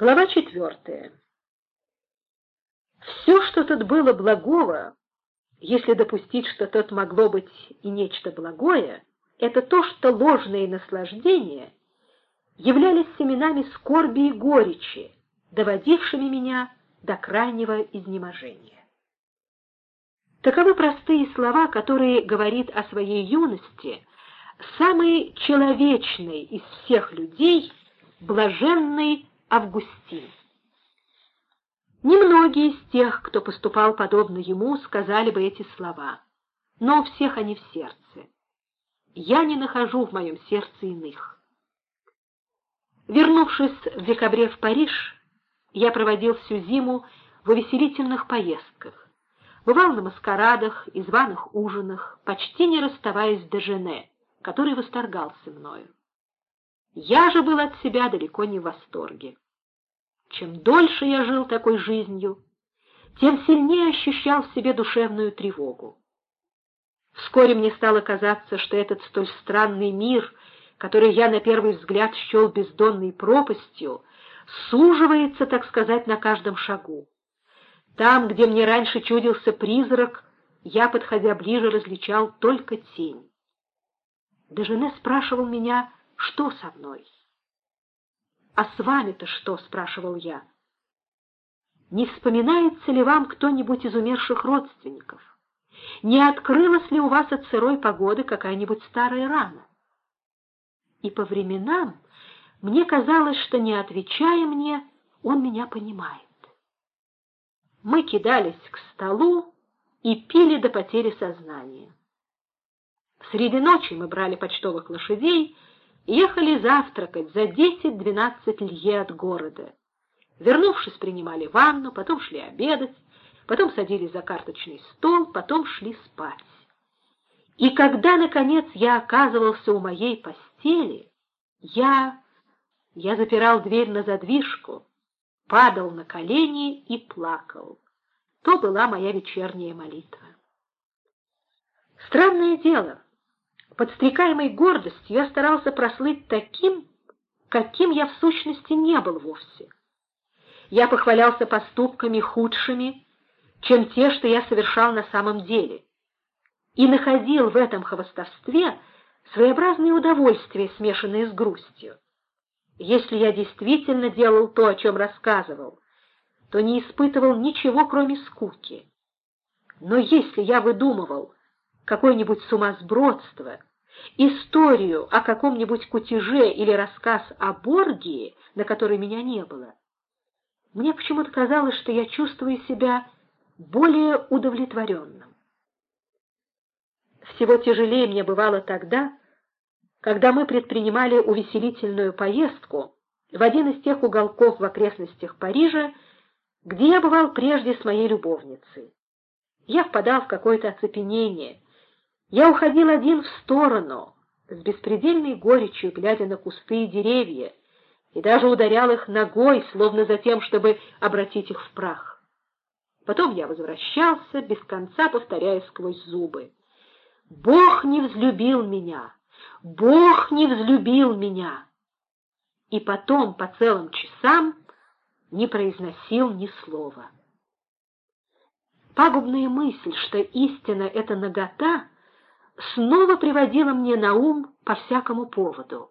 Глава четвертая. Все, что тут было благого, если допустить, что тут могло быть и нечто благое, это то, что ложные наслаждения являлись семенами скорби и горечи, доводившими меня до крайнего изнеможения. Таковы простые слова, которые говорит о своей юности самый человечный из всех людей, блаженный Августин. Немногие из тех, кто поступал подобно ему, сказали бы эти слова, но у всех они в сердце. Я не нахожу в моем сердце иных. Вернувшись в декабре в Париж, я проводил всю зиму в увеселительных поездках, бывал на маскарадах и званых ужинах, почти не расставаясь с Дежене, который восторгался мною. Я же был от себя далеко не в восторге. Чем дольше я жил такой жизнью, тем сильнее ощущал в себе душевную тревогу. Вскоре мне стало казаться, что этот столь странный мир, который я на первый взгляд счел бездонной пропастью, суживается, так сказать, на каждом шагу. Там, где мне раньше чудился призрак, я, подходя ближе, различал только тень. Дежене спрашивал меня, что со мной. «А с вами-то что?» — спрашивал я. «Не вспоминается ли вам кто-нибудь из умерших родственников? Не открылась ли у вас от сырой погоды какая-нибудь старая рана?» И по временам мне казалось, что, не отвечая мне, он меня понимает. Мы кидались к столу и пили до потери сознания. Среди ночи мы брали почтовых лошадей — ехали завтракать за 10-12 лье от города. Вернувшись, принимали ванну, потом шли обедать, потом садились за карточный стол, потом шли спать. И когда, наконец, я оказывался у моей постели, я... я запирал дверь на задвижку, падал на колени и плакал. То была моя вечерняя молитва. Странное дело — подстрекаемой гордостью, я старался прослыть таким, каким я в сущности не был вовсе. Я похвалялся поступками худшими, чем те, что я совершал на самом деле, и находил в этом хвостовстве своеобразное удовольствие, смешанное с грустью. Если я действительно делал то, о чем рассказывал, то не испытывал ничего, кроме скуки. Но если я выдумывал какое-нибудь сумасбродство, историю о каком-нибудь кутеже или рассказ о Боргии, на которой меня не было, мне почему-то казалось, что я чувствую себя более удовлетворенным. Всего тяжелее мне бывало тогда, когда мы предпринимали увеселительную поездку в один из тех уголков в окрестностях Парижа, где я бывал прежде с моей любовницей. Я впадал в какое-то оцепенение — я уходил один в сторону, с беспредельной горечью, глядя на кусты и деревья, и даже ударял их ногой, словно за тем, чтобы обратить их в прах. Потом я возвращался, без конца повторяя сквозь зубы. «Бог не взлюбил меня! Бог не взлюбил меня!» И потом по целым часам не произносил ни слова. Пагубная мысль, что истина — это нагота — снова приводила мне на ум по всякому поводу.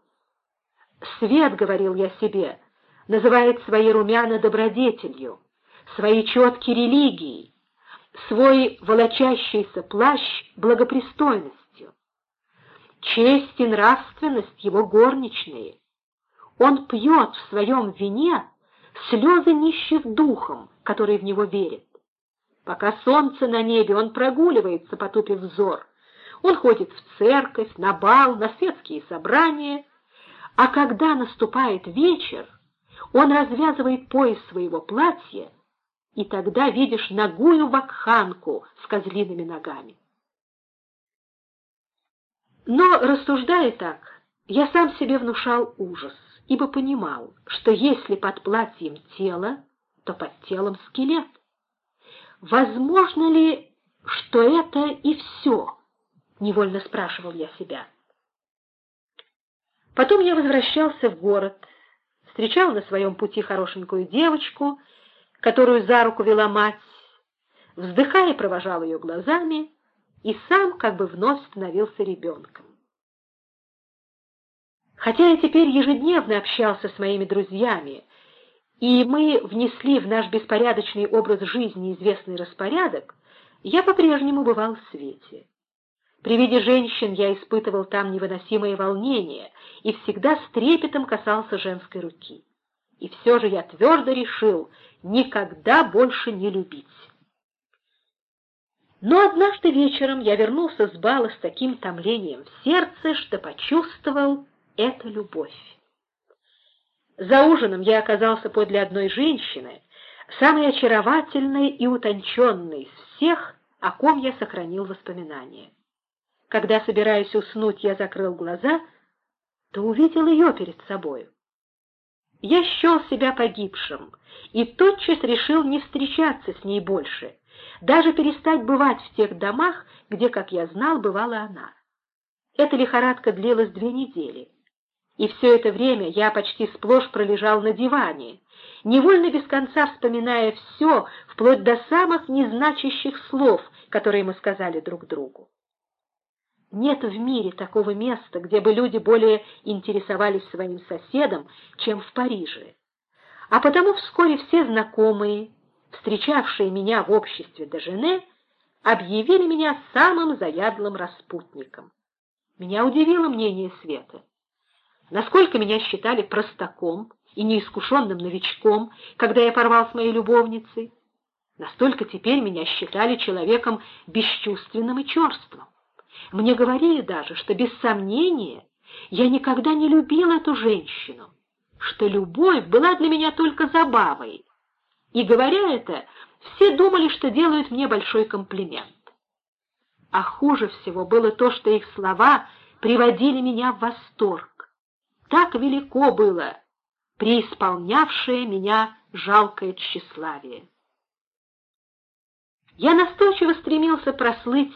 «Свет, — говорил я себе, — называет свои румяна добродетелью, свои четки религией, свой волочащийся плащ благопристойностью. Честь и нравственность его горничные. Он пьет в своем вине слезы нищих духом, которые в него верят. Пока солнце на небе, он прогуливается, потупив взор, он ходит в церковь, на бал, на светские собрания, а когда наступает вечер, он развязывает пояс своего платья, и тогда видишь ногую вакханку с козлиными ногами. Но, рассуждая так, я сам себе внушал ужас, ибо понимал, что если под платьем тело, то под телом скелет. Возможно ли, что это и все? — невольно спрашивал я себя. Потом я возвращался в город, встречал на своем пути хорошенькую девочку, которую за руку вела мать, вздыхая, провожал ее глазами и сам как бы вновь становился ребенком. Хотя я теперь ежедневно общался с моими друзьями, и мы внесли в наш беспорядочный образ жизни известный распорядок, я по-прежнему бывал в свете. При виде женщин я испытывал там невыносимое волнение и всегда с трепетом касался женской руки. И все же я твердо решил никогда больше не любить. Но однажды вечером я вернулся с бала с таким томлением в сердце, что почувствовал эту любовь. За ужином я оказался подле одной женщины, самой очаровательной и утонченной из всех, о ком я сохранил воспоминания. Когда, собираясь уснуть, я закрыл глаза, то увидел ее перед собою. Я счел себя погибшим и тотчас решил не встречаться с ней больше, даже перестать бывать в тех домах, где, как я знал, бывала она. Эта лихорадка длилась две недели, и все это время я почти сплошь пролежал на диване, невольно без конца вспоминая все, вплоть до самых незначащих слов, которые мы сказали друг другу. Нет в мире такого места, где бы люди более интересовались своим соседом, чем в Париже. А потому вскоре все знакомые, встречавшие меня в обществе Дежене, объявили меня самым заядлым распутником. Меня удивило мнение Света. Насколько меня считали простаком и неискушенным новичком, когда я порвал с моей любовницей, настолько теперь меня считали человеком бесчувственным и черствым. Мне говорили даже, что без сомнения я никогда не любил эту женщину, что любовь была для меня только забавой. И, говоря это, все думали, что делают мне большой комплимент. А хуже всего было то, что их слова приводили меня в восторг. Так велико было преисполнявшее меня жалкое тщеславие. Я настойчиво стремился прослыть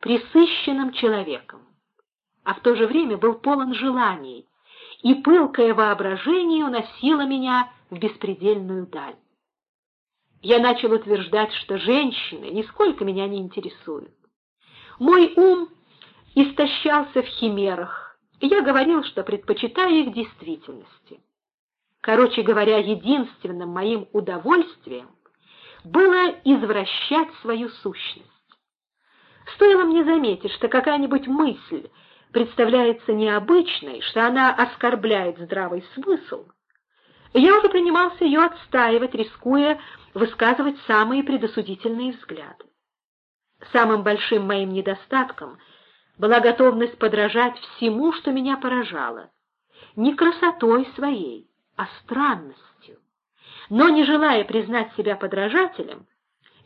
присыщенным человеком, а в то же время был полон желаний, и пылкое воображение уносило меня в беспредельную даль. Я начал утверждать, что женщины нисколько меня не интересуют. Мой ум истощался в химерах, и я говорил, что предпочитаю их действительности. Короче говоря, единственным моим удовольствием было извращать свою сущность. Стоило мне заметить, что какая-нибудь мысль представляется необычной, что она оскорбляет здравый смысл, я уже принимался ее отстаивать, рискуя высказывать самые предосудительные взгляды. Самым большим моим недостатком была готовность подражать всему, что меня поражало, не красотой своей, а странностью. Но, не желая признать себя подражателем,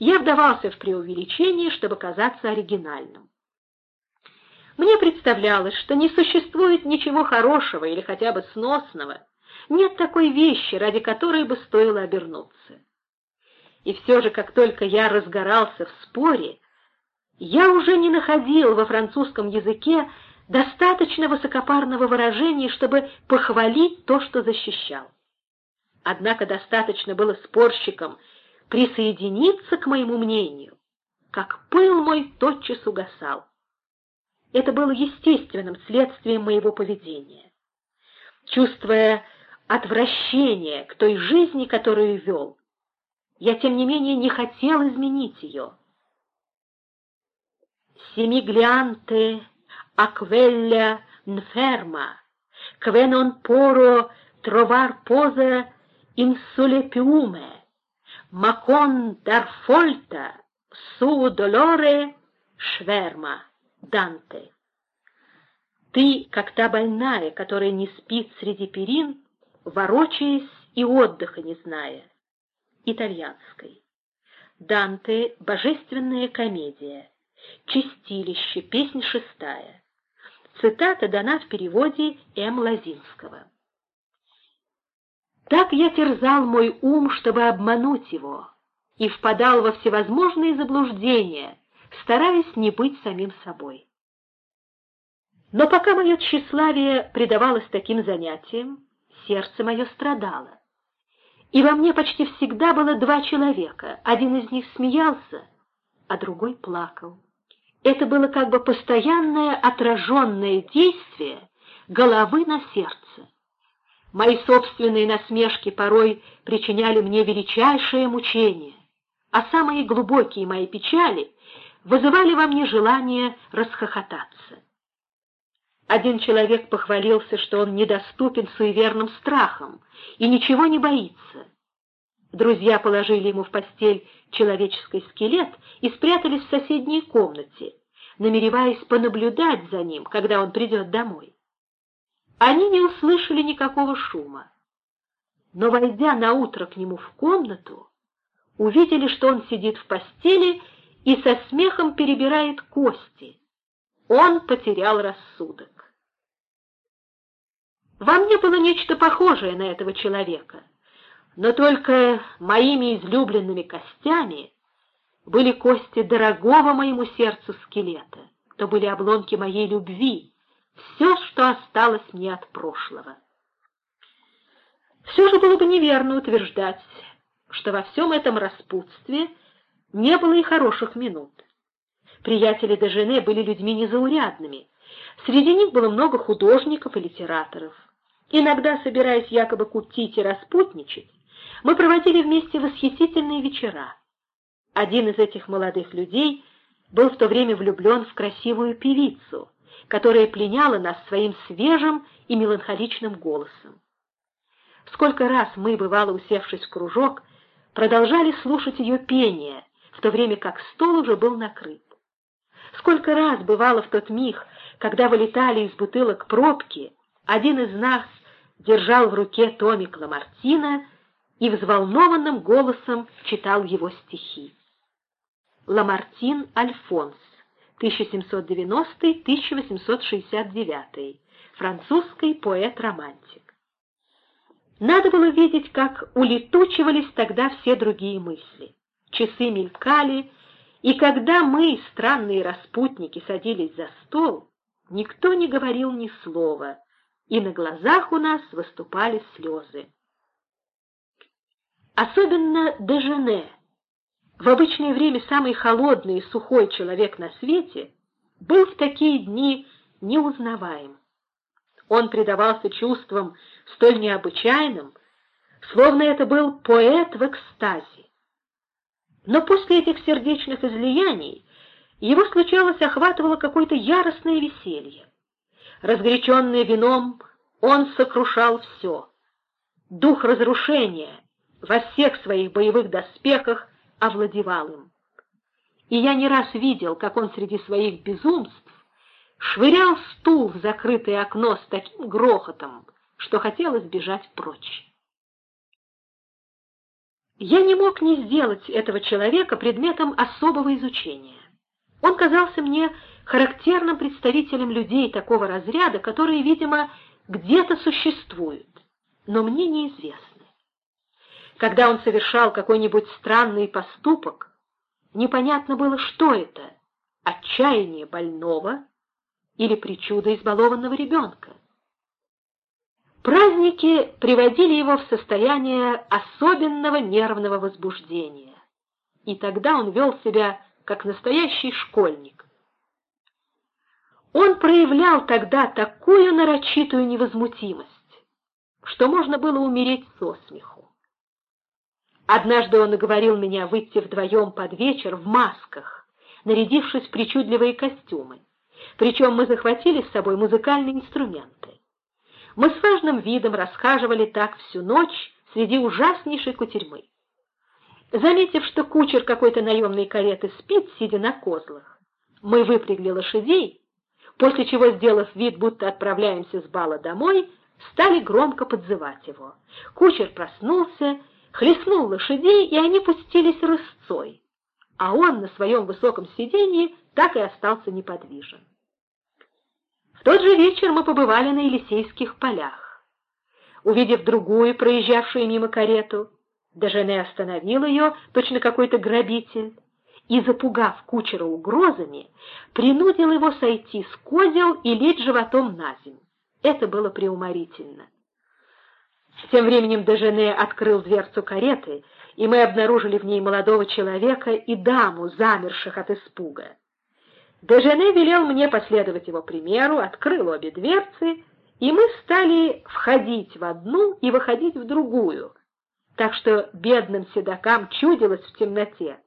я вдавался в преувеличение, чтобы казаться оригинальным. Мне представлялось, что не существует ничего хорошего или хотя бы сносного, нет такой вещи, ради которой бы стоило обернуться. И все же, как только я разгорался в споре, я уже не находил во французском языке достаточно высокопарного выражения, чтобы похвалить то, что защищал. Однако достаточно было спорщикам присоединиться к моему мнению, как пыл мой тотчас угасал. Это было естественным следствием моего поведения. Чувствуя отвращение к той жизни, которую вел, я, тем не менее, не хотел изменить ее. «Семиглианте аквелля нферма, квенон поро тровар поза инсулепиуме, Макон Дарфольта, Су Долоре, Шверма, Данте. Ты, как та больная, которая не спит среди перин, ворочаясь и отдыха не зная. Итальянской. Данте «Божественная комедия». Чистилище, песня шестая. Цитата дана в переводе М. Лазинского. Так я терзал мой ум, чтобы обмануть его, и впадал во всевозможные заблуждения, стараясь не быть самим собой. Но пока мое тщеславие предавалось таким занятиям, сердце мое страдало. И во мне почти всегда было два человека. Один из них смеялся, а другой плакал. Это было как бы постоянное отраженное действие головы на сердце. Мои собственные насмешки порой причиняли мне величайшее мучение, а самые глубокие мои печали вызывали во мне желание расхохотаться. Один человек похвалился, что он недоступен суеверным страхам и ничего не боится. Друзья положили ему в постель человеческий скелет и спрятались в соседней комнате, намереваясь понаблюдать за ним, когда он придет домой. Они не услышали никакого шума, но, войдя на утро к нему в комнату, увидели, что он сидит в постели и со смехом перебирает кости. Он потерял рассудок. Во мне было нечто похожее на этого человека, но только моими излюбленными костями были кости дорогого моему сердцу скелета, то были обломки моей любви, все, что осталось мне от прошлого. Все же было бы неверно утверждать, что во всем этом распутстве не было и хороших минут. Приятели Дежене были людьми незаурядными. Среди них было много художников и литераторов. Иногда, собираясь якобы кутить и распутничать, мы проводили вместе восхитительные вечера. Один из этих молодых людей был в то время влюблен в красивую певицу, которая пленяла нас своим свежим и меланхоличным голосом. Сколько раз мы, бывало усевшись в кружок, продолжали слушать ее пение, в то время как стол уже был накрыт. Сколько раз бывало в тот миг, когда вылетали из бутылок пробки, один из нас держал в руке томик Ламартина и взволнованным голосом читал его стихи. Ламартин Альфонс, 1790-1869, французский поэт-романтик. Надо было видеть, как улетучивались тогда все другие мысли. Часы мелькали, и когда мы, странные распутники, садились за стол, никто не говорил ни слова, и на глазах у нас выступали слезы. Особенно Дежене, в обычное время самый холодный и сухой человек на свете, был в такие дни неузнаваем. Он предавался чувствам столь необычайным, словно это был поэт в экстазе. Но после этих сердечных излияний его случалось охватывало какое-то яростное веселье. Разгоряченный вином, он сокрушал все. Дух разрушения во всех своих боевых доспехах овладевал им. И я не раз видел, как он среди своих безумств швырял стул в закрытое окно с таким грохотом, что хотелось бежать прочь. Я не мог не сделать этого человека предметом особого изучения. Он казался мне характерным представителем людей такого разряда, которые, видимо, где-то существуют, но мне неизвестны. Когда он совершал какой-нибудь странный поступок, непонятно было, что это — отчаяние больного или причуда избалованного ребенка. Праздники приводили его в состояние особенного нервного возбуждения, и тогда он вел себя как настоящий школьник. Он проявлял тогда такую нарочитую невозмутимость, что можно было умереть со смеху. Однажды он уговорил меня выйти вдвоем под вечер в масках, нарядившись в причудливые костюмы. Причем мы захватили с собой музыкальные инструменты. Мы с важным видом расхаживали так всю ночь среди ужаснейшей кутерьмы. Заметив, что кучер какой-то наемной кареты спит, сидя на козлах, мы выпрягли лошадей, после чего, сделав вид, будто отправляемся с бала домой, стали громко подзывать его. Кучер проснулся хлестнул лошадей, и они пустились рысцой, а он на своем высоком сиденье так и остался неподвижен. В тот же вечер мы побывали на Елисейских полях. Увидев другую, проезжавшую мимо карету, Дежене остановил ее, точно какой-то грабитель, и, запугав кучера угрозами, принудил его сойти с козел и лечь животом на землю. Это было преуморительно. Тем временем Дежене открыл дверцу кареты, и мы обнаружили в ней молодого человека и даму, замерших от испуга. Дежене велел мне последовать его примеру, открыл обе дверцы, и мы стали входить в одну и выходить в другую, так что бедным седокам чудилось в темноте,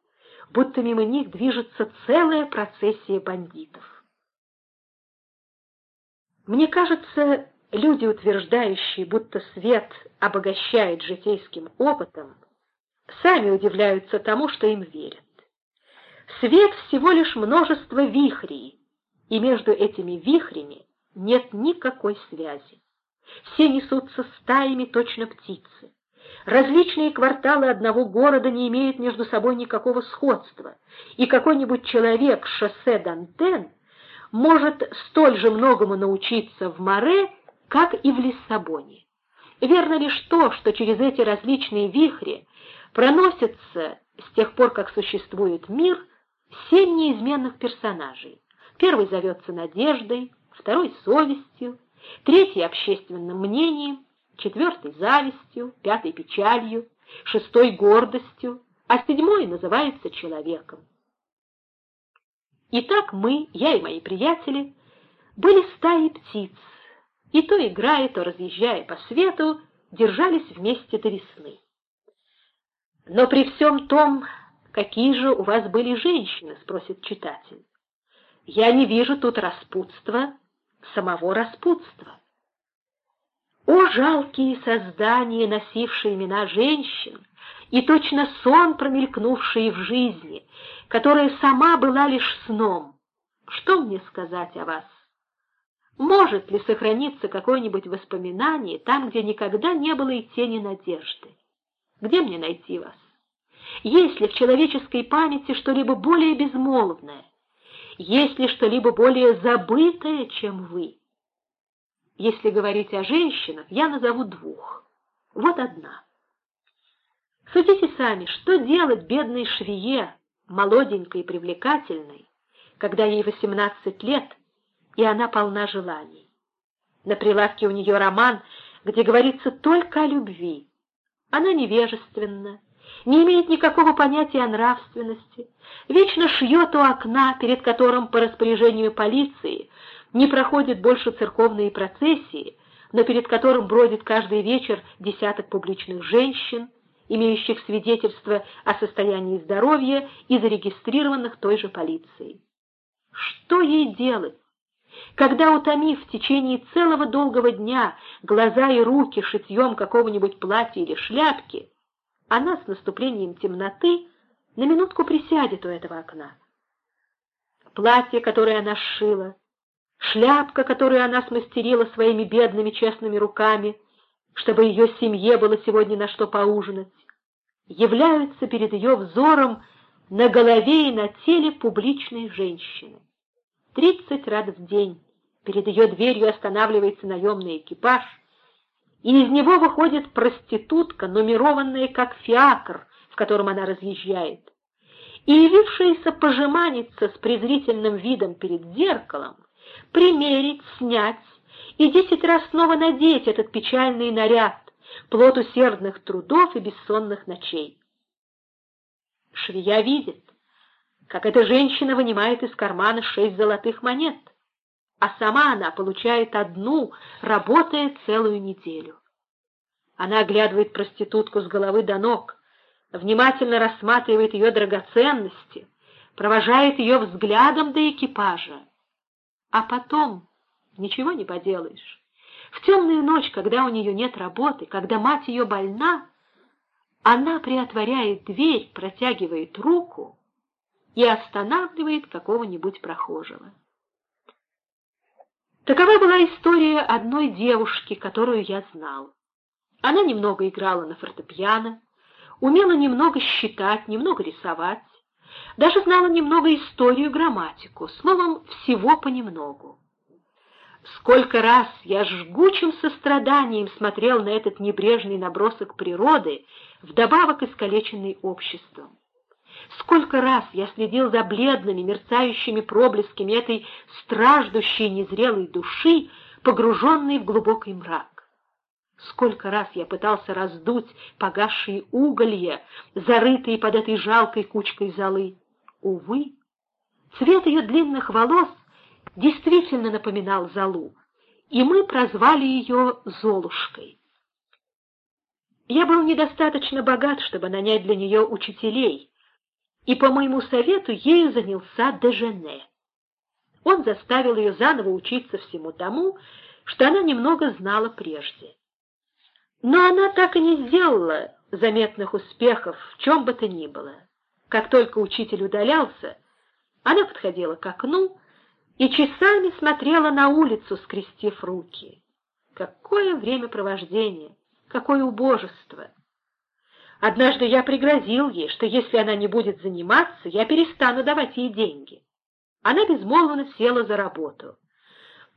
будто мимо них движется целая процессия бандитов. Мне кажется, люди, утверждающие, будто свет обогащает житейским опытом, сами удивляются тому, что им верят. Свет всего лишь множество вихрей, и между этими вихрями нет никакой связи. Все несутся стаями точно птицы. Различные кварталы одного города не имеют между собой никакого сходства, и какой-нибудь человек шоссе Дантен может столь же многому научиться в Море, как и в Лиссабоне. Верно лишь то, что через эти различные вихри проносятся с тех пор, как существует мир, семь неизменных персонажей. Первый зовется надеждой, второй — совестью, третий — общественным мнением, четвертый — завистью, пятый — печалью, шестой — гордостью, а седьмой называется человеком. Итак, мы, я и мои приятели, были стаей птиц, и то играя, то разъезжая по свету, держались вместе до весны. Но при всем том, какие же у вас были женщины, спросит читатель. Я не вижу тут распутства, самого распутства. О, жалкие создания, носившие имена женщин, и точно сон, промелькнувший в жизни, которая сама была лишь сном. Что мне сказать о вас? Может ли сохраниться какое-нибудь воспоминание там, где никогда не было и тени надежды? Где мне найти вас? Есть ли в человеческой памяти что-либо более безмолвное? Есть ли что-либо более забытое, чем вы? Если говорить о женщинах, я назову двух. Вот одна. Судите сами, что делать бедной швее, молоденькой и привлекательной, когда ей восемнадцать лет, и она полна желаний. На прилавке у нее роман, где говорится только о любви. Она невежественна, не имеет никакого понятия о нравственности, вечно шьет у окна, перед которым по распоряжению полиции не проходят больше церковные процессии, но перед которым бродит каждый вечер десяток публичных женщин, имеющих свидетельство о состоянии здоровья и зарегистрированных той же полицией. Что ей делать? Когда, утомив в течение целого долгого дня глаза и руки шитьем какого-нибудь платья или шляпки, она с наступлением темноты на минутку присядет у этого окна. Платье, которое она сшила, шляпка, которую она смастерила своими бедными честными руками, чтобы ее семье было сегодня на что поужинать, являются перед ее взором на голове и на теле публичной женщины. Тридцать раз в день перед ее дверью останавливается наемный экипаж, и из него выходит проститутка, нумерованная как фиакр, в котором она разъезжает. И явившаяся пожиманиться с презрительным видом перед зеркалом, примерить, снять и десять раз снова надеть этот печальный наряд, плод усердных трудов и бессонных ночей. Швея видит, как эта женщина вынимает из кармана шесть золотых монет, а сама она получает одну, работая целую неделю. Она оглядывает проститутку с головы до ног, внимательно рассматривает ее драгоценности, провожает ее взглядом до экипажа. А потом ничего не поделаешь. В темную ночь, когда у нее нет работы, когда мать ее больна, она приотворяет дверь, протягивает руку и останавливает какого-нибудь прохожего. Такова была история одной девушки, которую я знал. Она немного играла на фортепиано, умела немного считать, немного рисовать, даже знала немного историю, грамматику, словом, всего понемногу. Сколько раз я жгучим состраданием смотрел на этот небрежный набросок природы, вдобавок искалеченный обществом. Сколько раз я следил за бледными, мерцающими проблесками этой страждущей незрелой души, погруженной в глубокий мрак. Сколько раз я пытался раздуть погасшие уголья, зарытые под этой жалкой кучкой золы. Увы, цвет ее длинных волос действительно напоминал золу, и мы прозвали ее Золушкой. Я был недостаточно богат, чтобы нанять для нее учителей, и по моему совету ею занялся Дежене. Он заставил ее заново учиться всему тому, что она немного знала прежде. Но она так и не сделала заметных успехов в чем бы то ни было. Как только учитель удалялся, она подходила к окну и часами смотрела на улицу, скрестив руки. Какое времяпровождение! Какое убожество! Однажды я пригрозил ей, что если она не будет заниматься, я перестану давать ей деньги. Она безмолвно села за работу.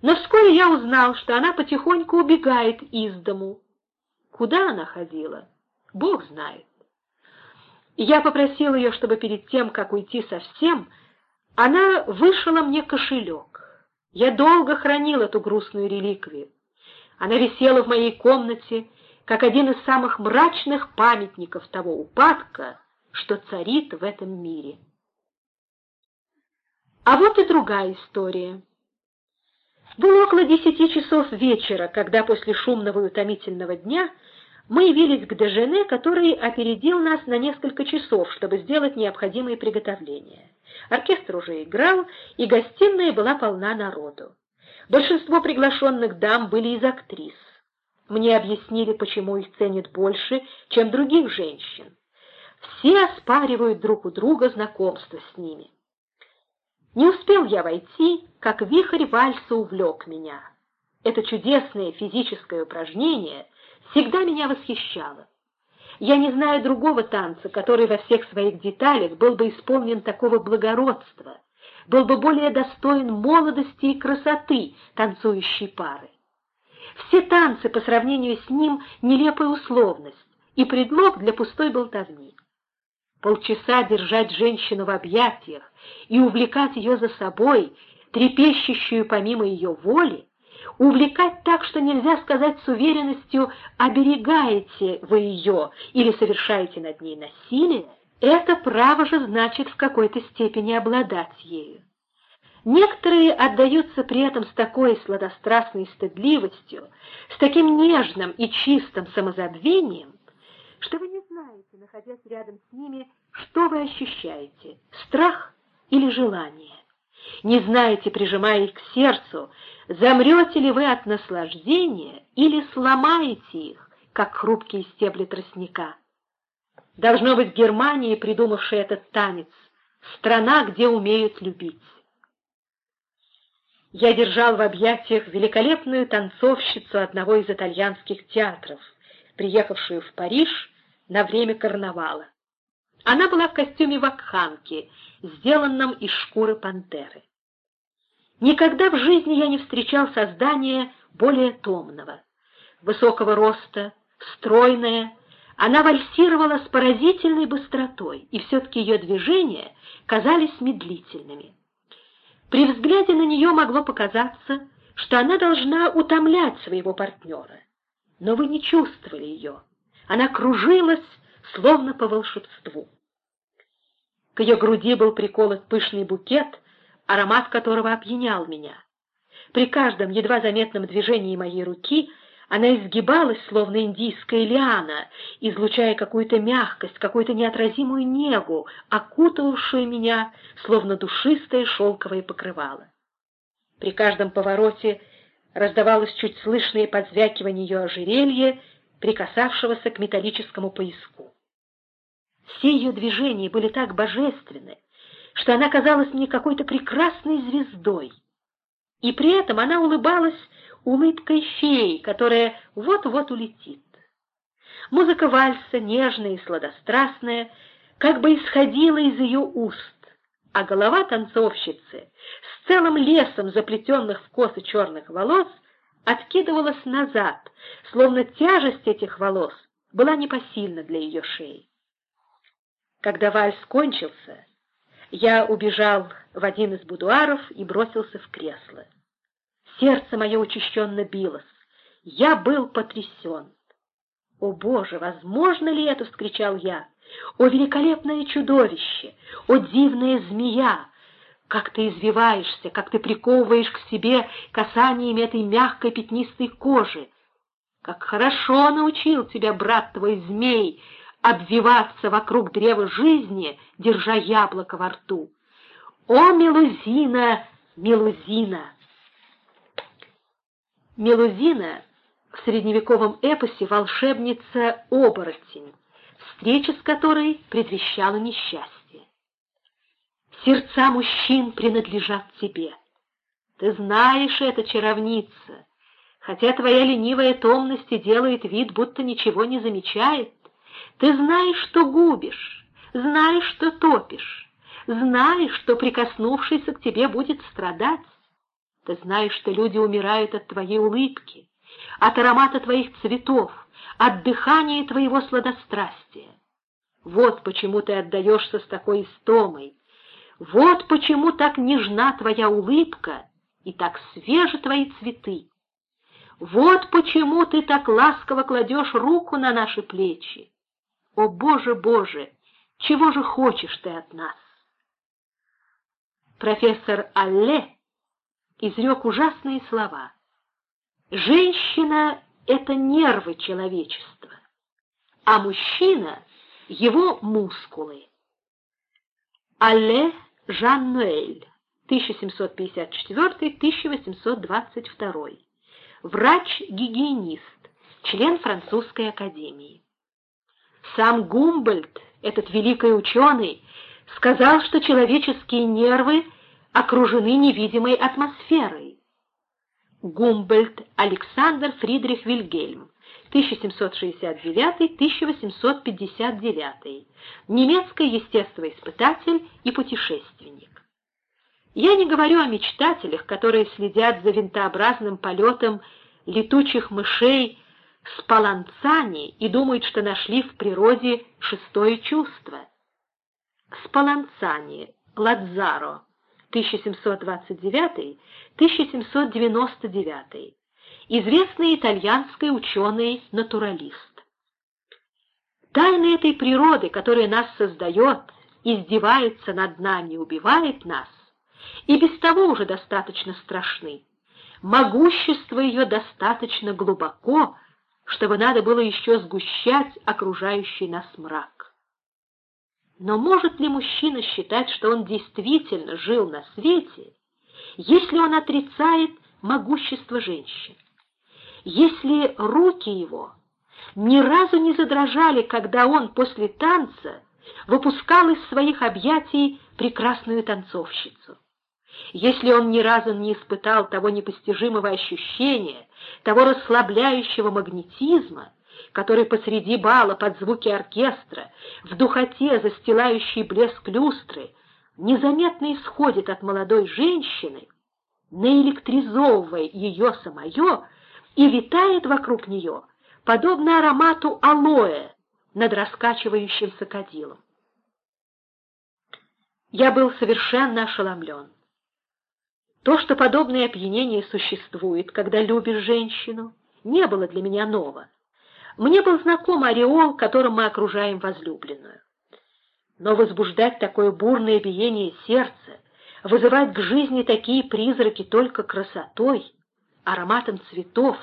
Но вскоре я узнал, что она потихоньку убегает из дому. Куда она ходила? Бог знает. я попросил ее, чтобы перед тем, как уйти совсем, она вышила мне кошелек. Я долго хранил эту грустную реликвию. Она висела в моей комнате, как один из самых мрачных памятников того упадка, что царит в этом мире. А вот и другая история. Было около десяти часов вечера, когда после шумного и утомительного дня мы явились к Дежене, который опередил нас на несколько часов, чтобы сделать необходимые приготовления. Оркестр уже играл, и гостиная была полна народу. Большинство приглашенных дам были из актрис. Мне объяснили, почему их ценят больше, чем других женщин. Все оспаривают друг у друга знакомство с ними. Не успел я войти, как вихрь вальса увлек меня. Это чудесное физическое упражнение всегда меня восхищало. Я не знаю другого танца, который во всех своих деталях был бы исполнен такого благородства, был бы более достоин молодости и красоты танцующей пары. Все танцы по сравнению с ним — нелепая условность и предлог для пустой болтовни. Полчаса держать женщину в объятиях и увлекать ее за собой, трепещущую помимо ее воли, увлекать так, что нельзя сказать с уверенностью «оберегаете вы ее» или совершаете над ней насилие, это право же значит в какой-то степени обладать ею. Некоторые отдаются при этом с такой сладострастной стыдливостью, с таким нежным и чистым самозабвением, что вы не знаете, находясь рядом с ними, что вы ощущаете — страх или желание. Не знаете, прижимая их к сердцу, замрете ли вы от наслаждения или сломаете их, как хрупкие стебли тростника. Должно быть Германия, придумавшая этот танец, страна, где умеют любить. Я держал в объятиях великолепную танцовщицу одного из итальянских театров, приехавшую в Париж на время карнавала. Она была в костюме вакханки, сделанном из шкуры пантеры. Никогда в жизни я не встречал создания более томного. Высокого роста, стройная, она вальсировала с поразительной быстротой, и все-таки ее движения казались медлительными. При взгляде на нее могло показаться, что она должна утомлять своего партнера. Но вы не чувствовали ее. Она кружилась, словно по волшебству. К ее груди был приколот пышный букет, аромат которого опьянял меня. При каждом едва заметном движении моей руки — она изгибалась, словно индийская лиана, излучая какую-то мягкость, какую-то неотразимую негу, окутывавшую меня, словно душистое шелковое покрывало. При каждом повороте раздавалось чуть слышное подзвякивание ее ожерелья, прикасавшегося к металлическому пояску. Все ее движения были так божественны, что она казалась мне какой-то прекрасной звездой. И при этом она улыбалась улыбкой феи, которая вот-вот улетит. Музыка вальса, нежная и сладострастная, как бы исходила из ее уст, а голова танцовщицы с целым лесом заплетенных в косы черных волос откидывалась назад, словно тяжесть этих волос была непосильна для ее шеи. Когда вальс кончился, я убежал в один из будуаров и бросился в кресло. Сердце мое учащенно билось. Я был потрясен. «О, Боже, возможно ли это?» — вскричал я. «О, великолепное чудовище! О, дивная змея! Как ты извиваешься, как ты приковываешь к себе касаниями этой мягкой пятнистой кожи! Как хорошо научил тебя, брат твой змей, обвиваться вокруг древа жизни, держа яблоко во рту! О, Мелузина, Мелузина!» Мелузина в средневековом эпосе волшебница-оборотень, встреча с которой предвещала несчастье. Сердца мужчин принадлежат тебе. Ты знаешь это, чаровница, хотя твоя ленивая томность и делает вид, будто ничего не замечает. Ты знаешь, что губишь, знаешь, что топишь, знаешь, что прикоснувшийся к тебе будет страдать. Ты знаешь, что люди умирают от твоей улыбки, от аромата твоих цветов, от дыхания твоего сладострастия. Вот почему ты отдаешься с такой истомой, вот почему так нежна твоя улыбка и так свежи твои цветы. Вот почему ты так ласково кладешь руку на наши плечи. О, Боже, Боже, чего же хочешь ты от нас? Профессор Алле изрек ужасные слова. Женщина — это нервы человечества, а мужчина — его мускулы. Алле Жан-Нуэль, 1754-1822, врач-гигиенист, член французской академии. Сам Гумбольд, этот великий ученый, сказал, что человеческие нервы окружены невидимой атмосферой. Гумбольд Александр Фридрих Вильгельм, 1769-1859, немецкий естествоиспытатель и путешественник. Я не говорю о мечтателях, которые следят за винтообразным полетом летучих мышей с паланцани и думают, что нашли в природе шестое чувство. Спаланцани, Ладзаро, 1729-1799, известный итальянский ученый-натуралист. Тайны этой природы, которая нас создает, издевается над нами, убивает нас, и без того уже достаточно страшны. Могущество ее достаточно глубоко, чтобы надо было еще сгущать окружающий нас мрак. Но может ли мужчина считать, что он действительно жил на свете, если он отрицает могущество женщин? Если руки его ни разу не задрожали, когда он после танца выпускал из своих объятий прекрасную танцовщицу? Если он ни разу не испытал того непостижимого ощущения, того расслабляющего магнетизма, который посреди бала под звуки оркестра, в духоте, застилающей блеск люстры, незаметно исходит от молодой женщины, наэлектризовывая ее самое и витает вокруг нее, подобно аромату алоэ над раскачивающимся кадилом. Я был совершенно ошеломлен. То, что подобное опьянение существует, когда любишь женщину, не было для меня ново. Мне был знаком ореол, которым мы окружаем возлюбленную. Но возбуждать такое бурное биение сердца, вызывать к жизни такие призраки только красотой, ароматом цветов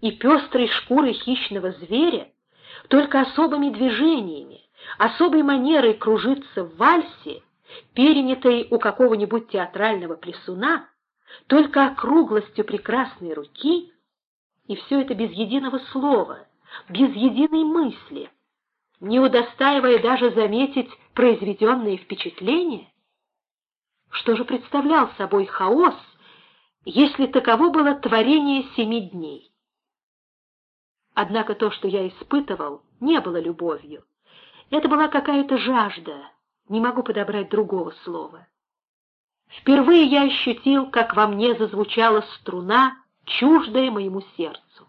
и пестрой шкурой хищного зверя, только особыми движениями, особой манерой кружиться в вальсе, перенятой у какого-нибудь театрального плясуна, только округлостью прекрасной руки, и все это без единого слова — без единой мысли, не удостаивая даже заметить произведенные впечатления? Что же представлял собой хаос, если таково было творение семи дней? Однако то, что я испытывал, не было любовью. Это была какая-то жажда, не могу подобрать другого слова. Впервые я ощутил, как во мне зазвучала струна, чуждая моему сердцу.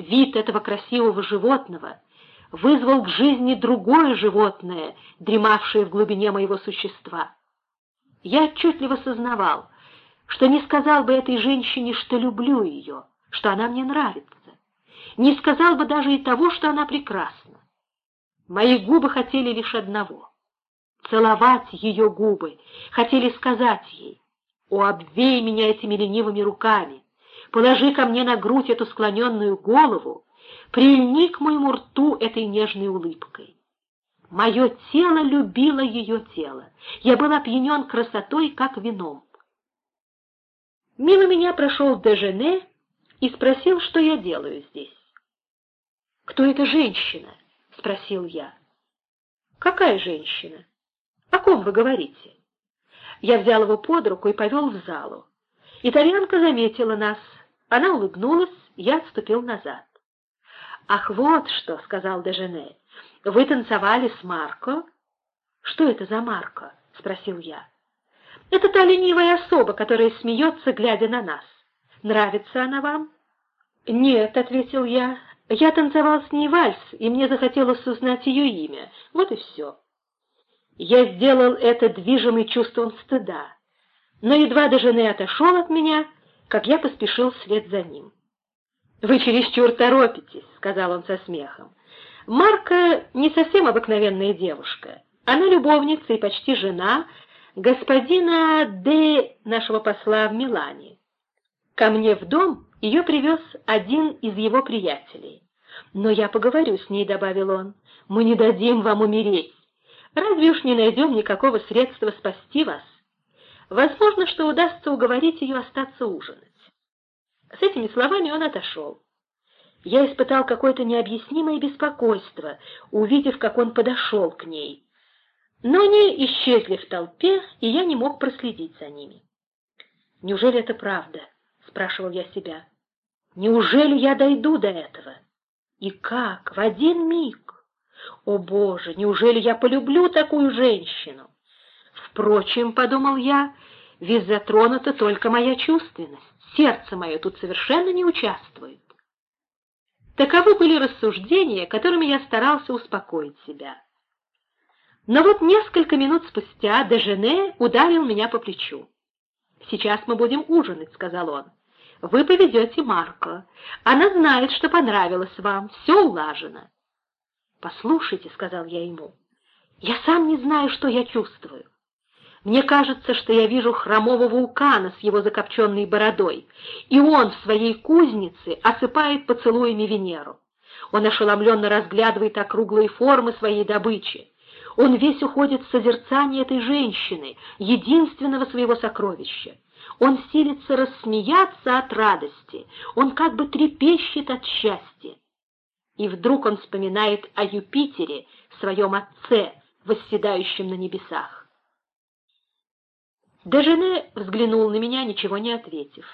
Вид этого красивого животного вызвал к жизни другое животное, дремавшее в глубине моего существа. Я отчетливо сознавал, что не сказал бы этой женщине, что люблю ее, что она мне нравится. не сказал бы даже и того, что она прекрасна. Мои губы хотели лишь одного — целовать ее губы, хотели сказать ей, «О, обвей меня этими ленивыми руками, положи ко мне на грудь эту склоненную голову, прильни к моему рту этой нежной улыбкой». Мое тело любило ее тело. Я был опьянен красотой, как вином. Мимо меня прошел Дежене и спросил, что я делаю здесь. «Кто эта женщина?» — спросил я. «Какая женщина? О ком вы говорите?» Я взял его под руку и повел в залу. Итальянка заметила нас. Она улыбнулась, я отступил назад. «Ах, вот что!» — сказал Дежене. «Вы танцевали с Марко?» «Что это за Марко?» — спросил я. «Это та ленивая особа, которая смеется, глядя на нас. Нравится она вам?» «Нет», — ответил я. «Я танцевал с ней вальс, и мне захотелось узнать ее имя. Вот и все». Я сделал это движимый чувством стыда, но едва Дежене отошел от меня, как я поспешил вслед за ним. «Вы чересчур торопитесь», — сказал он со смехом. Марка не совсем обыкновенная девушка. Она любовница и почти жена господина Д. нашего посла в Милане. Ко мне в дом ее привез один из его приятелей. «Но я поговорю с ней», — добавил он. «Мы не дадим вам умереть. Разве уж не найдем никакого средства спасти вас? Возможно, что удастся уговорить ее остаться ужинать». С этими словами он отошел. Я испытал какое-то необъяснимое беспокойство, увидев, как он подошел к ней. Но они исчезли в толпе, и я не мог проследить за ними. «Неужели это правда?» — спрашивал я себя. «Неужели я дойду до этого? И как? В один миг? О, Боже, неужели я полюблю такую женщину?» Впрочем, — подумал я, — ведь затронута только моя чувственность. Сердце мое тут совершенно не участвует. Таковы были рассуждения, которыми я старался успокоить себя. Но вот несколько минут спустя Дежене ударил меня по плечу. «Сейчас мы будем ужинать», — сказал он. «Вы поведете Марко. Она знает, что понравилось вам. Все улажено». «Послушайте», — сказал я ему, — «я сам не знаю, что я чувствую. Мне кажется, что я вижу хромого вулкана с его закопченной бородой, и он в своей кузнице осыпает поцелуями Венеру. Он ошеломленно разглядывает округлые формы своей добычи. Он весь уходит в созерцание этой женщины, единственного своего сокровища. Он силится рассмеяться от радости, он как бы трепещет от счастья. И вдруг он вспоминает о Юпитере, своем отце, восседающем на небесах. Дежене взглянул на меня, ничего не ответив.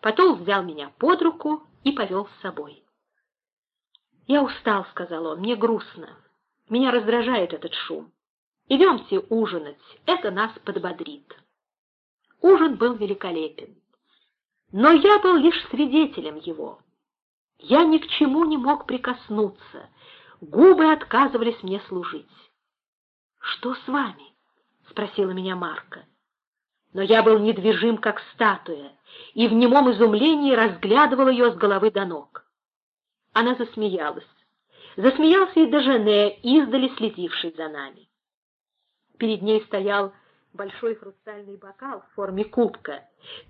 Потом взял меня под руку и повел с собой. «Я устал», — сказал он, — «мне грустно. Меня раздражает этот шум. Идемте ужинать, это нас подбодрит». Ужин был великолепен. Но я был лишь свидетелем его. Я ни к чему не мог прикоснуться, губы отказывались мне служить. «Что с вами?» — спросила меня Марка но я был недвижим, как статуя, и в немом изумлении разглядывал ее с головы до ног. Она засмеялась. Засмеялся и Дежене, издали следивший за нами. Перед ней стоял большой хрустальный бокал в форме кубка.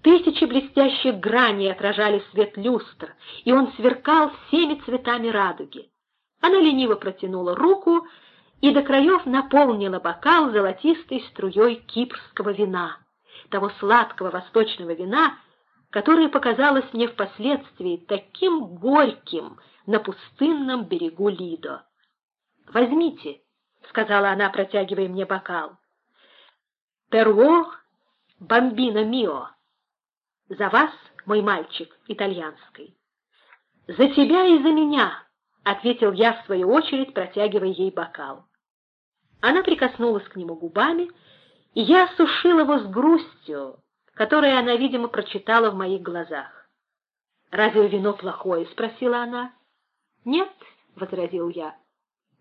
Тысячи блестящих граней отражали свет люстр, и он сверкал всеми цветами радуги. Она лениво протянула руку и до краев наполнила бокал золотистой струей кипрского вина того сладкого восточного вина, которое показалось мне впоследствии таким горьким на пустынном берегу Лидо. «Возьмите», — сказала она, протягивая мне бокал. «Перво бомбино мио». «За вас, мой мальчик, итальянский». «За тебя и за меня», — ответил я в свою очередь, протягивая ей бокал. Она прикоснулась к нему губами, — я осушил его с грустью, которую она, видимо, прочитала в моих глазах. «Разве вино плохое?» — спросила она. «Нет», — возразил я.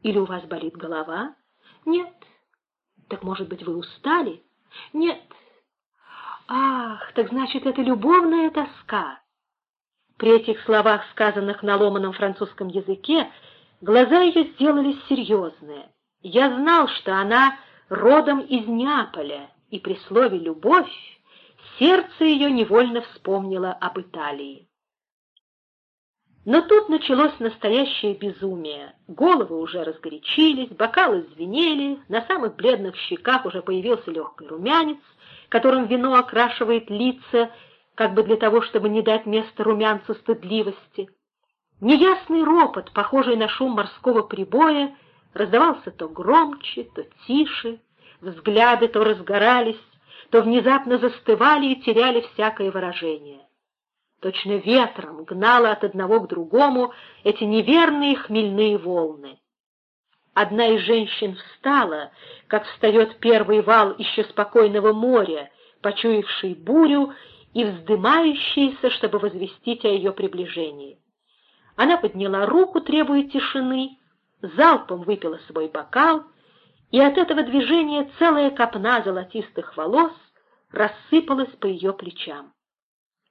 «Или у вас болит голова?» «Нет». «Так, может быть, вы устали?» «Нет». «Ах, так значит, это любовная тоска». При этих словах, сказанных на ломаном французском языке, глаза ее сделались серьезные. Я знал, что она родом из Неаполя, и при слове «любовь» сердце ее невольно вспомнило об Италии. Но тут началось настоящее безумие. Головы уже разгорячились, бокалы звенели, на самых бледных щеках уже появился легкий румянец, которым вино окрашивает лица, как бы для того, чтобы не дать место румянцу стыдливости. Неясный ропот, похожий на шум морского прибоя, раздавался то громче, то тише, взгляды то разгорались, то внезапно застывали и теряли всякое выражение. Точно ветром гнало от одного к другому эти неверные хмельные волны. Одна из женщин встала, как встает первый вал еще спокойного моря, почуявший бурю и вздымающийся, чтобы возвестить о ее приближении. Она подняла руку, требуя тишины, залпом выпила свой бокал, и от этого движения целая копна золотистых волос рассыпалась по ее плечам.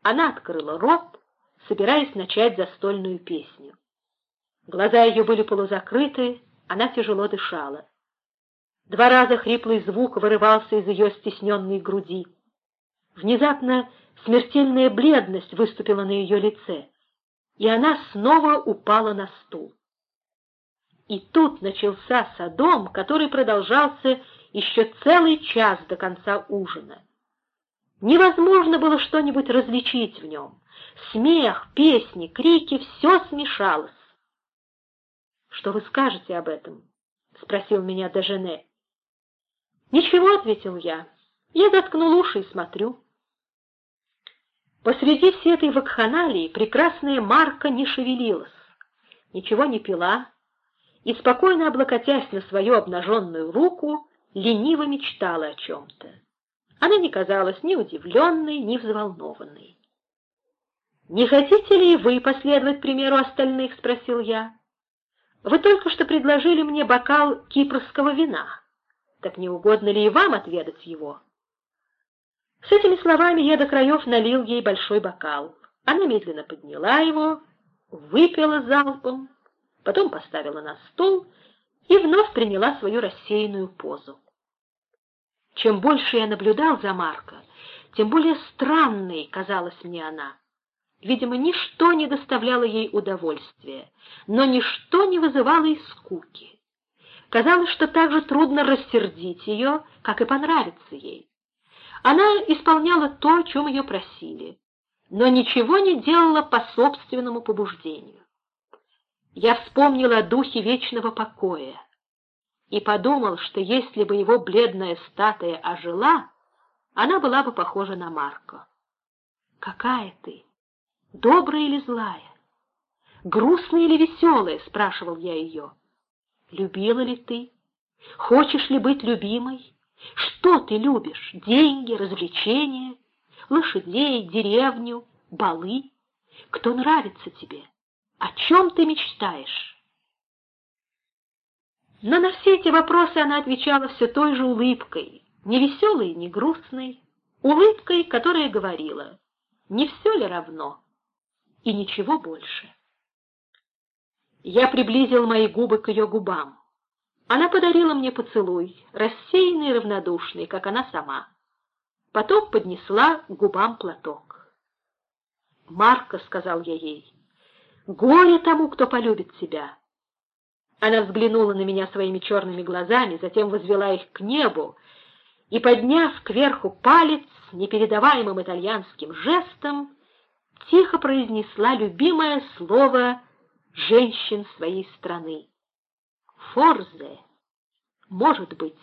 Она открыла рот, собираясь начать застольную песню. Глаза ее были полузакрыты, она тяжело дышала. Два раза хриплый звук вырывался из ее стесненной груди. Внезапно смертельная бледность выступила на ее лице, и она снова упала на стул. И тут начался садом, который продолжался еще целый час до конца ужина. Невозможно было что-нибудь различить в нем. Смех, песни, крики — все смешалось. — Что вы скажете об этом? — спросил меня Дежене. — Ничего, — ответил я. Я заткнул уши и смотрю. Посреди всей этой вакханалии прекрасная Марка не шевелилась, ничего не пила и, спокойно облокотясь на свою обнаженную руку, лениво мечтала о чем-то. Она не казалась ни удивленной, ни взволнованной. «Не хотите ли вы последовать примеру остальных?» — спросил я. «Вы только что предложили мне бокал кипрского вина. Так не угодно ли и вам отведать его?» С этими словами я до краев налил ей большой бокал. Она медленно подняла его, выпила залпом, потом поставила на стол и вновь приняла свою рассеянную позу. Чем больше я наблюдал за Марко, тем более странной казалась мне она. Видимо, ничто не доставляло ей удовольствия, но ничто не вызывало и скуки. Казалось, что так же трудно рассердить ее, как и понравиться ей. Она исполняла то, о чем ее просили, но ничего не делала по собственному побуждению. Я вспомнила о духе вечного покоя, и подумал, что если бы его бледная статуя ожила, она была бы похожа на Марко. «Какая ты? Добрая или злая? Грустная или веселая?» — спрашивал я ее. «Любила ли ты? Хочешь ли быть любимой? Что ты любишь? Деньги, развлечения, лошадей, деревню, балы? Кто нравится тебе? О чем ты мечтаешь?» Но на все эти вопросы она отвечала все той же улыбкой, не веселой, не грустной, улыбкой, которая говорила «Не все ли равно?» и ничего больше. Я приблизил мои губы к ее губам. Она подарила мне поцелуй, рассеянный и равнодушный, как она сама. Потом поднесла к губам платок. «Марка», — сказал я ей, — «горе тому, кто полюбит тебя». Она взглянула на меня своими черными глазами, затем возвела их к небу и, подняв кверху палец непередаваемым итальянским жестом, тихо произнесла любимое слово женщин своей страны. «Форзе» может быть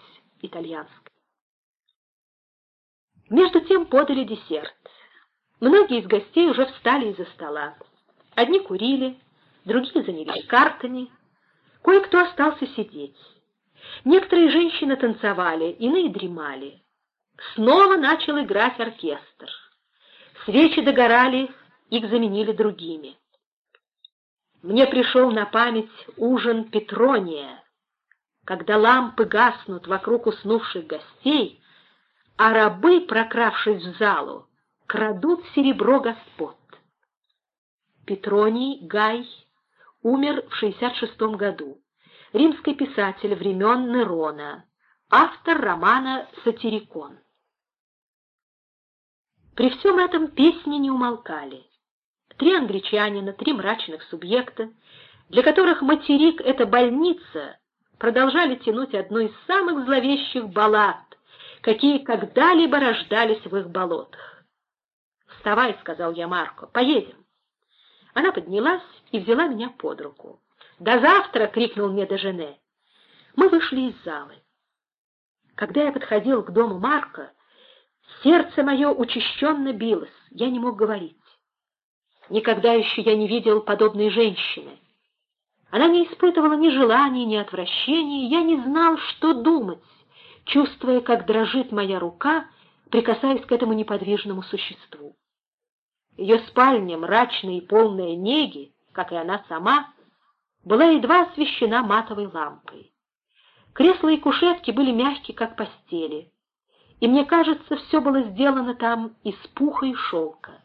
итальянской. Между тем подали десерт. Многие из гостей уже встали из-за стола. Одни курили, другие занялись картами, Кое-кто остался сидеть. Некоторые женщины танцевали, иные дремали. Снова начал играть оркестр. Свечи догорали, их заменили другими. Мне пришел на память ужин Петрония, когда лампы гаснут вокруг уснувших гостей, а рабы, прокравшись в залу, крадут серебро господ. Петроний Гай умер в 66 году. Римский писатель времен Нерона, автор романа «Сатирикон». При всем этом песни не умолкали. Три англичанина, три мрачных субъекта, для которых материк — это больница, продолжали тянуть одну из самых зловещих баллад, какие когда-либо рождались в их болотах. «Вставай», — сказал я Марко, — «поедем». Она поднялась и взяла меня под руку. «До завтра!» — крикнул мне Дежене. Мы вышли из залы. Когда я подходил к дому Марка, сердце мое учащенно билось, я не мог говорить. Никогда еще я не видел подобной женщины. Она не испытывала ни желания, ни отвращения, я не знал, что думать, чувствуя, как дрожит моя рука, прикасаясь к этому неподвижному существу. Ее спальня, мрачная и полная неги, как и она сама, была едва освещена матовой лампой. Кресла и кушетки были мягкие, как постели, и, мне кажется, все было сделано там из пуха и шелка.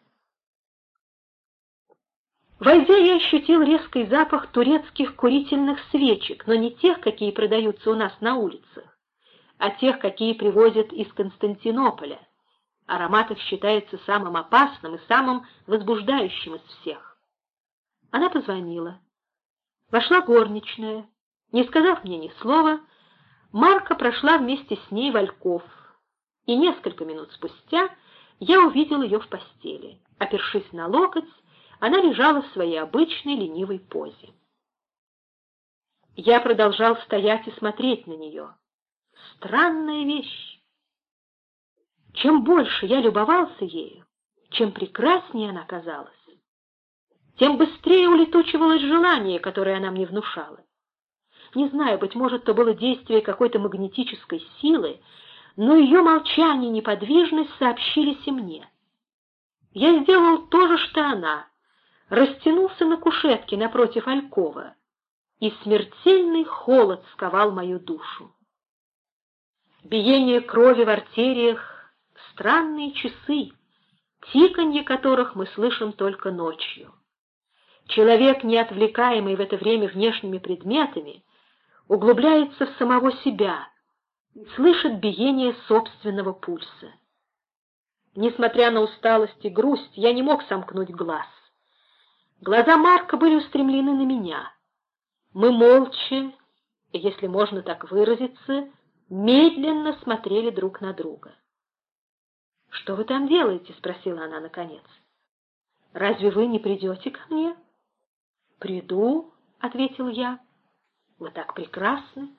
Войдя, я ощутил резкий запах турецких курительных свечек, но не тех, какие продаются у нас на улицах, а тех, какие привозят из Константинополя. Аромат их считается самым опасным и самым возбуждающим из всех. Она позвонила. Вошла горничная. Не сказав мне ни слова, Марка прошла вместе с ней Вальков, и несколько минут спустя я увидел ее в постели. Опершись на локоть, она лежала в своей обычной ленивой позе. Я продолжал стоять и смотреть на нее. Странная вещь. Чем больше я любовался ею, чем прекраснее она казалась, тем быстрее улетучивалось желание, которое она мне внушала. Не знаю, быть может, то было действие какой-то магнетической силы, но ее молчание и неподвижность сообщились и мне. Я сделал то же, что она, растянулся на кушетке напротив Алькова, и смертельный холод сковал мою душу. Биение крови в артериях — странные часы, тиканье которых мы слышим только ночью. Человек, не отвлекаемый в это время внешними предметами, углубляется в самого себя и слышит биение собственного пульса. Несмотря на усталость и грусть, я не мог сомкнуть глаз. Глаза Марка были устремлены на меня. Мы молча, если можно так выразиться, медленно смотрели друг на друга. «Что вы там делаете?» — спросила она наконец. «Разве вы не придете ко мне?» «Приду», — ответил я. «Вы так прекрасны».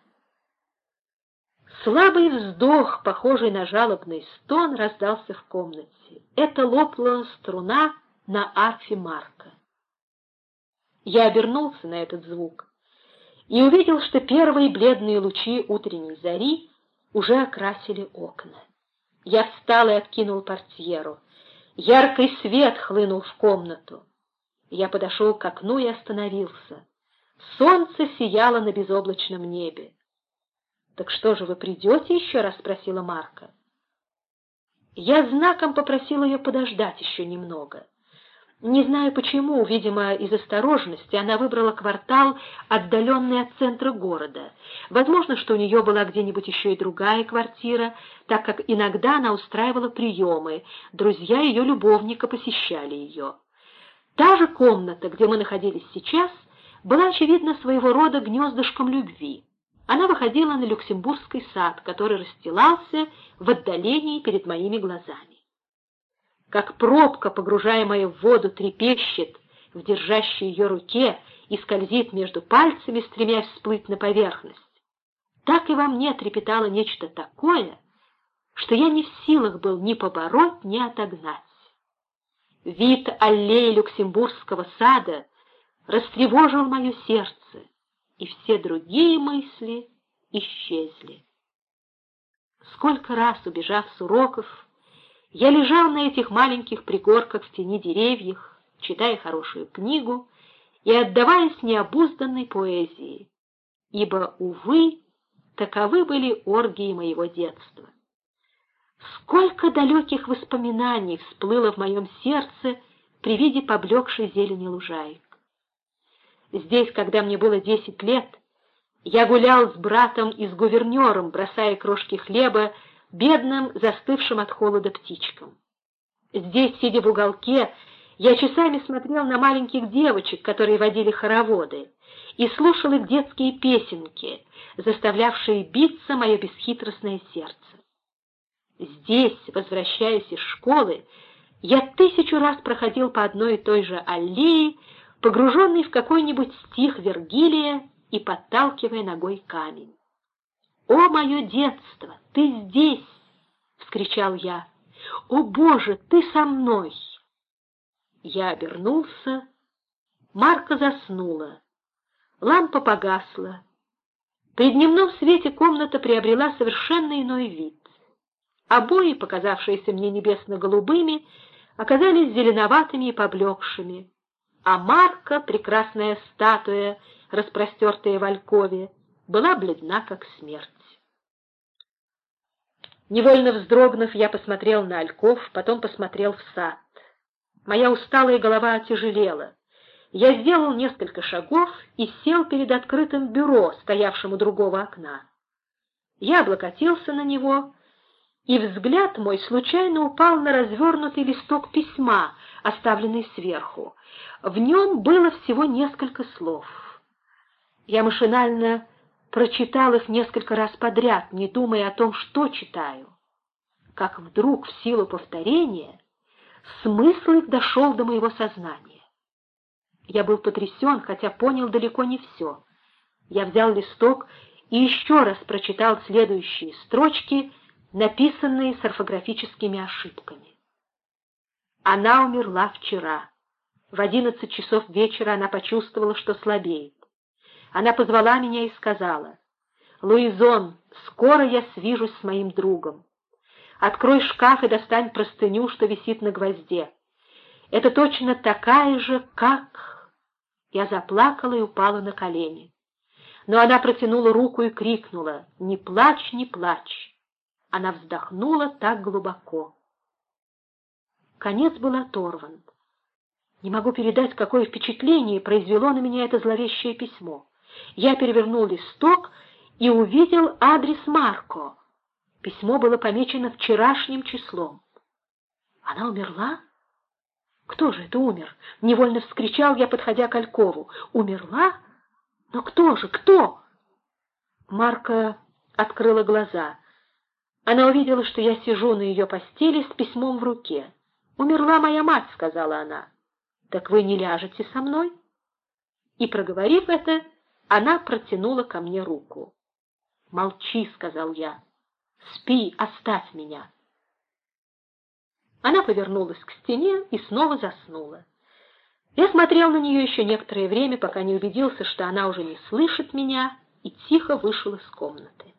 Слабый вздох, похожий на жалобный стон, раздался в комнате. Это лопнула струна на арфе Марка. Я обернулся на этот звук и увидел, что первые бледные лучи утренней зари уже окрасили окна. Я встал и откинул портьеру. Яркий свет хлынул в комнату. Я подошел к окну и остановился. Солнце сияло на безоблачном небе. — Так что же, вы придете еще раз? — спросила Марка. Я знаком попросил ее подождать еще немного. Не знаю почему, видимо, из осторожности, она выбрала квартал, отдаленный от центра города. Возможно, что у нее была где-нибудь еще и другая квартира, так как иногда она устраивала приемы, друзья ее любовника посещали ее. Та же комната, где мы находились сейчас, была, очевидно, своего рода гнездышком любви. Она выходила на Люксембургский сад, который расстилался в отдалении перед моими глазами как пробка, погружаемая в воду, трепещет в держащей ее руке и скользит между пальцами, стремясь всплыть на поверхность. Так и во мне трепетало нечто такое, что я не в силах был ни побороть, ни отогнать. Вид аллеи Люксембургского сада растревожил мое сердце, и все другие мысли исчезли. Сколько раз, убежав с уроков, я лежал на этих маленьких пригорках в тени деревьев, читая хорошую книгу и отдаваясь необузданной поэзии, ибо, увы, таковы были оргии моего детства. Сколько далеких воспоминаний всплыло в моем сердце при виде поблекшей зелени лужаек. Здесь, когда мне было десять лет, я гулял с братом и с гувернером, бросая крошки хлеба бедным, застывшим от холода птичкам. Здесь, сидя в уголке, я часами смотрел на маленьких девочек, которые водили хороводы, и слушал их детские песенки, заставлявшие биться мое бесхитростное сердце. Здесь, возвращаясь из школы, я тысячу раз проходил по одной и той же аллее, погруженный в какой-нибудь стих Вергилия и подталкивая ногой камень. «О, мое детство, ты здесь!» — вскричал я. «О, Боже, ты со мной!» Я обернулся. Марка заснула. Лампа погасла. При дневном свете комната приобрела совершенно иной вид. Обои, показавшиеся мне небесно-голубыми, оказались зеленоватыми и поблекшими, а Марка, прекрасная статуя, распростертая в алькове, была бледна, как смерть. Невольно вздрогнув, я посмотрел на Альков, потом посмотрел в сад. Моя усталая голова отяжелела. Я сделал несколько шагов и сел перед открытым бюро, стоявшим у другого окна. Я облокотился на него, и взгляд мой случайно упал на развернутый листок письма, оставленный сверху. В нем было всего несколько слов. Я машинально прочитал их несколько раз подряд, не думая о том, что читаю. Как вдруг, в силу повторения, смысл их дошел до моего сознания. Я был потрясен, хотя понял далеко не все. Я взял листок и еще раз прочитал следующие строчки, написанные с орфографическими ошибками. Она умерла вчера. В одиннадцать часов вечера она почувствовала, что слабеет. Она позвала меня и сказала, «Луизон, скоро я свижусь с моим другом. Открой шкаф и достань простыню, что висит на гвозде. Это точно такая же, как...» Я заплакала и упала на колени. Но она протянула руку и крикнула, «Не плачь, не плачь!» Она вздохнула так глубоко. Конец был оторван. Не могу передать, какое впечатление произвело на меня это зловещее письмо. Я перевернул листок и увидел адрес Марко. Письмо было помечено вчерашним числом. Она умерла? Кто же это умер? Невольно вскричал я, подходя к Алькову. Умерла? Но кто же, кто? Марка открыла глаза. Она увидела, что я сижу на ее постели с письмом в руке. «Умерла моя мать», — сказала она. «Так вы не ляжете со мной?» И, проговорив это, она протянула ко мне руку. «Молчи», — сказал я. «Спи, оставь меня». Она повернулась к стене и снова заснула. Я смотрел на нее еще некоторое время, пока не убедился, что она уже не слышит меня, и тихо вышел из комнаты.